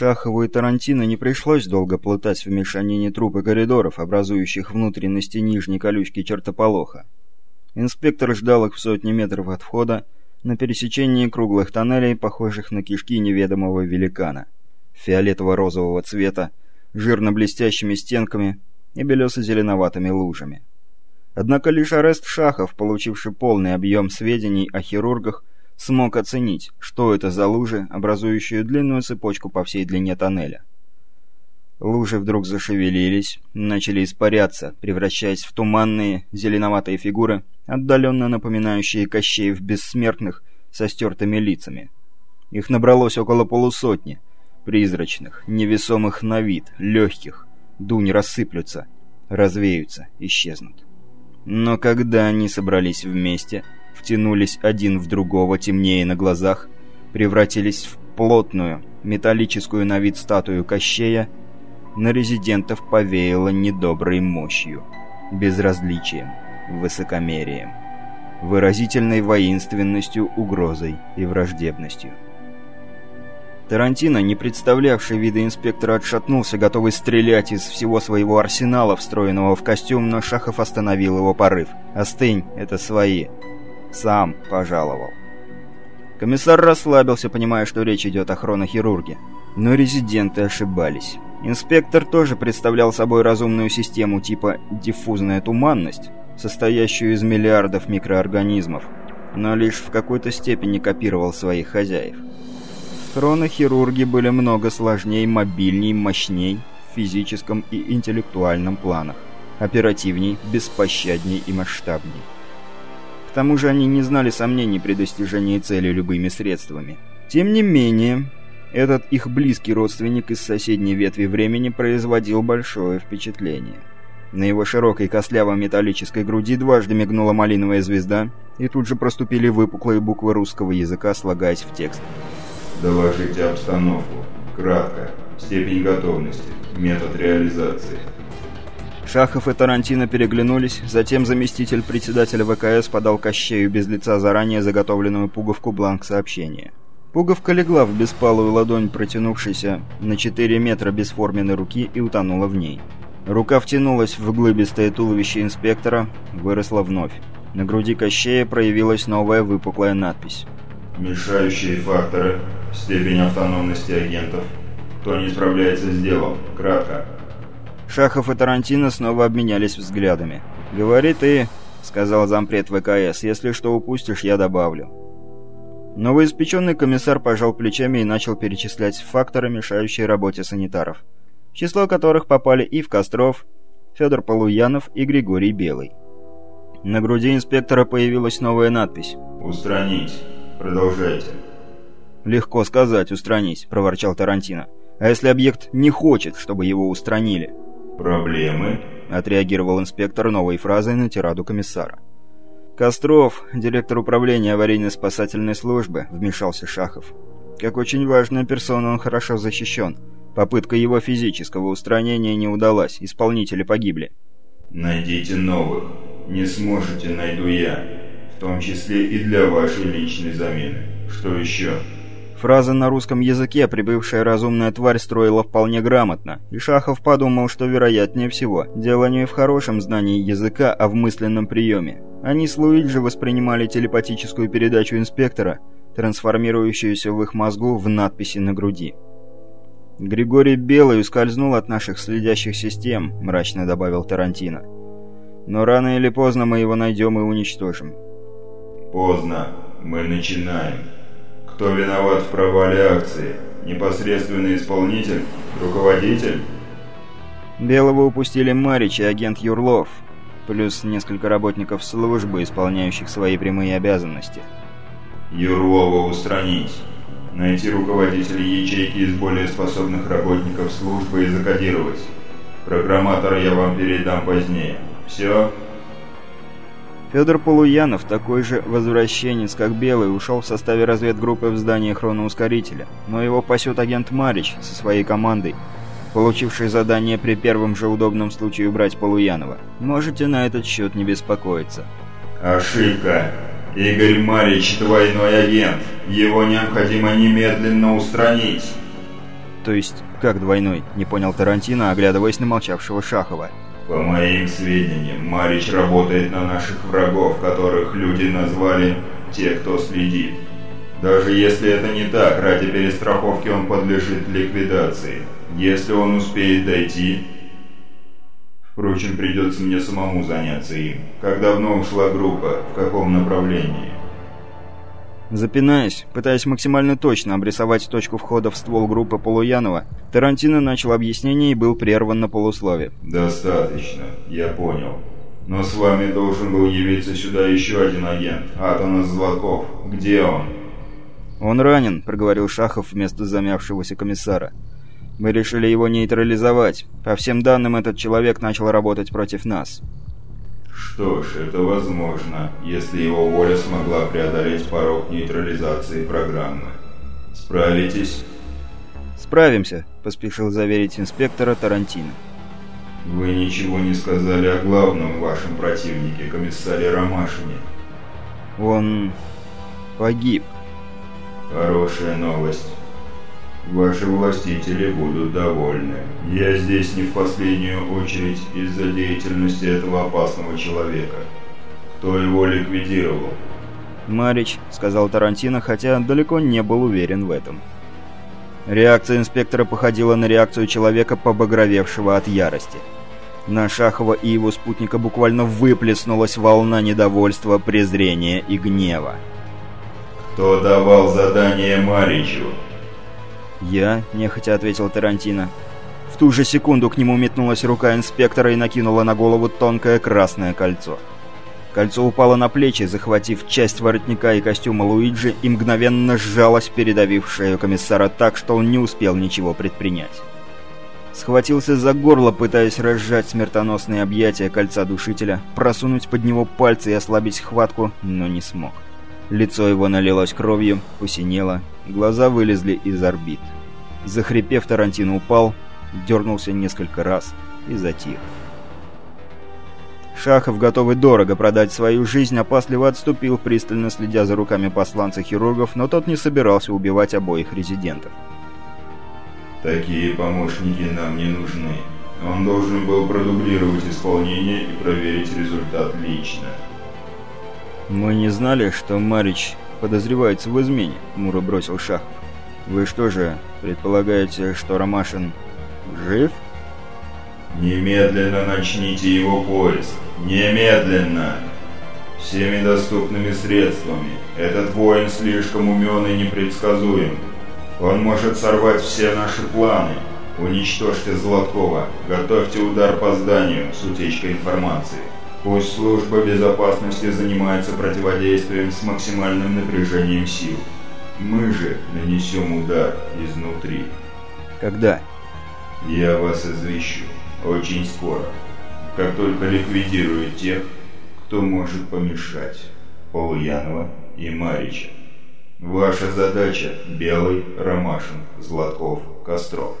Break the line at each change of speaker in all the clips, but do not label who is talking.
Шахову и Тарантино не пришлось долго плутать в мешанине труп и коридоров, образующих внутренности нижней колючки чертополоха. Инспектор ждал их в сотни метров от входа, на пересечении круглых тоннелей, похожих на кишки неведомого великана. Фиолетово-розового цвета, жирно-блестящими стенками и белесо-зеленоватыми лужами. Однако лишь Арест Шахов, получивший полный объем сведений о хирургах, смог оценить, что это за лужи, образующие длинную цепочку по всей длине тоннеля. Лужи вдруг зашевелились, начали испаряться, превращаясь в туманные, зеленоватые фигуры, отдаленно напоминающие Кощеев бессмертных со стертыми лицами. Их набралось около полусотни, призрачных, невесомых на вид, легких, дунь рассыплются, развеются, исчезнут. Но когда они собрались вместе, втянулись один в другого темнее на глазах, превратились в плотную, металлическую на вид статую Кощея, на резидентов повеяло недоброй мощью, безразличием, высокомерием, выразительной воинственностью, угрозой и враждебностью. Тарантино, не представлявший вида инспектора, отшатнулся, готовый стрелять из всего своего арсенала, встроенного в костюм, но Шахов остановил его порыв. «Остынь, это свои. Сам пожаловал». Комиссар расслабился, понимая, что речь идет о хронохирурге. Но резиденты ошибались. Инспектор тоже представлял собой разумную систему типа «диффузная туманность», состоящую из миллиардов микроорганизмов, но лишь в какой-то степени копировал своих хозяев. Хронохирурги были много сложнее, мобильней, мощней в физическом и интеллектуальном планах, оперативней, беспощадней и масштабней. К тому же они не знали сомнений при достижении цели любыми средствами. Тем не менее, этот их близкий родственник из соседней ветви времени производил большое впечатление. На его широкой косляво-металлической груди дважды мигнула малиновая звезда, и тут же проступили выпуклые буквы русского языка, слагаясь в текст.
Доложите обстановку. Кратко. Степень готовности. Метод реализации.
Шахов и Тарантино переглянулись, затем заместитель председателя ВКС подал Кощею без лица заранее заготовленную пуговку бланк сообщения. Пуговка легла в беспалую ладонь, протянувшейся на 4 метра бесформенной руки и утонула в ней. Рука втянулась в глыбистое туловище инспектора, выросла вновь. На груди Кощея проявилась новая выпуклая надпись.
Мешающие факторы Степень автономности агентов. Кто не справляется с делом. Кратко.
Шахов и Тарантино снова обменялись взглядами. «Говори ты», — сказал зампред ВКС, — «если что упустишь, я добавлю». Новоиспеченный комиссар пожал плечами и начал перечислять факторы, мешающие работе санитаров, в число которых попали Ив Костров, Федор Полуянов и Григорий Белый. На груди инспектора появилась новая надпись.
«Устранить. Продолжайте».
«Легко сказать, устранить», — проворчал Тарантино. «А если объект не хочет, чтобы его устранили?»
«Проблемы?»
— отреагировал инспектор новой фразой на тираду комиссара. «Костров, директор управления аварийно-спасательной службы», — вмешался Шахов. «Как очень важная персона он хорошо защищен. Попытка его физического устранения не удалась, исполнители погибли».
«Найдите новых. Не сможете, найду я. В том числе и для вашей личной замены. Что еще?»
Фраза на русском языке прибывшая разумная тварь строила вполне грамотно, и Шахов подумал, что вероятнее всего, дело не в хорошем знании языка, а в мысленном приеме. Они с Луиджи воспринимали телепатическую передачу инспектора, трансформирующуюся в их мозгу в надписи на груди. «Григорий Белый ускользнул от наших следящих систем», — мрачно добавил Тарантино. «Но рано или поздно мы его найдем и уничтожим».
«Поздно. Мы начинаем». Кто виноват в провале акции? Непосредственный исполнитель? Руководитель?
Белого упустили Марич и агент Юрлов, плюс несколько работников службы, исполняющих свои прямые обязанности.
Юрлова устранить. Найти руководителя ячейки из более способных работников службы и закодировать. Программатор я вам передам позднее. Все?
Федор Полуянов, такой же возвращенец, как Белый, ушел в составе разведгруппы в здании хроноускорителя, но его пасет агент Марич со своей командой, получивший задание при первом же удобном случае убрать Полуянова. Можете на этот счет не беспокоиться.
«Ошибка. Игорь Марич – двойной агент. Его необходимо немедленно устранить».
То есть, как двойной? Не понял Тарантино, оглядываясь на молчавшего Шахова.
По моим сведениям, Марич работает на наших врагов, которых люди назвали «те, кто следит». Даже если это не так, ради перестраховки он подлежит ликвидации. Если он успеет дойти... Впрочем, придется мне самому заняться им. Как давно ушла группа? В каком направлении?
Запинаясь, пытаясь максимально точно обрисовать точку входа в ствол группы Полуянова, Тарантино начал объяснение и был прерван на полуслове.
«Достаточно, я понял. Но с вами должен был явиться сюда еще один агент, Атанас Златков. Где он?»
«Он ранен», — проговорил Шахов вместо замявшегося комиссара. «Мы решили его нейтрализовать. По всем данным, этот человек начал работать против нас».
«Что ж, это возможно, если его воля смогла преодолеть порог нейтрализации программы. Справитесь?»
«Справимся», — поспешил заверить инспектора Тарантино.
«Вы ничего не сказали о главном вашем противнике, комиссаре Ромашине».
«Он... погиб».
Хорошая новость. Ваши властители будут довольны. Я здесь не в последнюю очередь из-за деятельности этого опасного человека. Кто его ликвидировал?
«Марич», — сказал Тарантино, хотя далеко не был уверен в этом. Реакция инспектора походила на реакцию человека, побагровевшего от ярости. На Шахова и его спутника буквально выплеснулась волна недовольства, презрения и гнева.
«Кто давал задание Маричу?»
«Я», — нехотя ответил Тарантино. В ту же секунду к нему метнулась рука инспектора и накинула на голову тонкое красное кольцо. Кольцо упало на плечи, захватив часть воротника и костюма Луиджи, и мгновенно сжалось, передавив шею комиссара так, что он не успел ничего предпринять. Схватился за горло, пытаясь разжать смертоносные объятия кольца душителя, просунуть под него пальцы и ослабить хватку, но не смог. Лицо его налилось кровью, посинело, глаза вылезли из орбит. Захрипев, Тарантино упал, дернулся несколько раз и затих. Шахов, готовый дорого продать свою жизнь, опасливо отступил, пристально следя за руками посланца-хирургов, но тот не собирался убивать обоих резидентов.
«Такие помощники нам не нужны. Он должен был продублировать исполнение и проверить результат лично».
«Мы не знали, что Марич подозревается в измене», — Мура бросил Шахов. «Вы что же, предполагаете, что Ромашин жив?»
«Немедленно начните его поиск! Немедленно! Всеми доступными средствами. Этот воин слишком умен и непредсказуем. Он может сорвать все наши планы. Уничтожьте Златкова. Готовьте удар по зданию с утечкой информации. Пусть служба безопасности занимается противодействием с максимальным напряжением сил. Мы же нанесем удар изнутри.
Когда?
Я вас извещу. Очень скоро. Как только ликвидирую тех, кто может помешать. Полуянова и Марича. Ваша задача – Белый, Ромашин, Златков, Костров.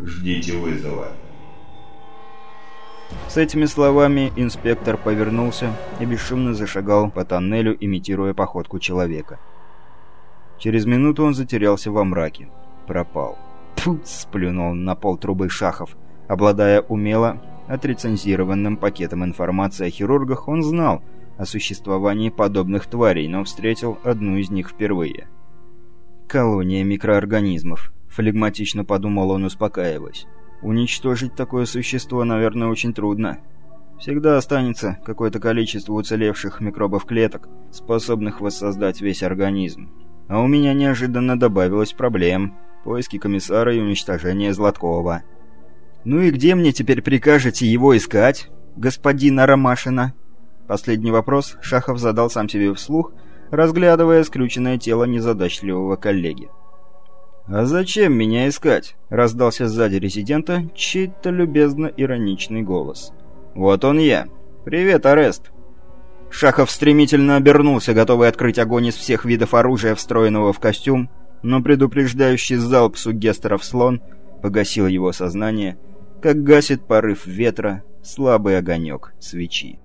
Ждите вызова.
С этими словами инспектор повернулся и бесшумно зашагал по тоннелю, имитируя походку человека. Через минуту он затерялся во мраке. Пропал. Фу, сплюнул на пол трубы Шахов. Обладая умело отрецензированным пакетом информации о хирургах, он знал о существовании подобных тварей, но встретил одну из них впервые. «Колония микроорганизмов», — флегматично подумал он, успокаиваясь. Уничтожить такое существо, наверное, очень трудно. Всегда останется какое-то количество уцелевших микробов клеток, способных воссоздать весь организм. А у меня неожиданно добавилось проблем. Поиски комиссара и уничтожение Златкова. «Ну и где мне теперь прикажете его искать, господина Ромашина?» Последний вопрос Шахов задал сам себе вслух, разглядывая скрюченное тело незадачливого коллеги. «А зачем меня искать?» — раздался сзади резидента чей-то любезно-ироничный голос. «Вот он я. Привет, Арест!» Шахов стремительно обернулся, готовый открыть огонь из всех видов оружия, встроенного в костюм, но предупреждающий залп сугестеров слон погасил его сознание, как гасит порыв ветра слабый огонек свечи.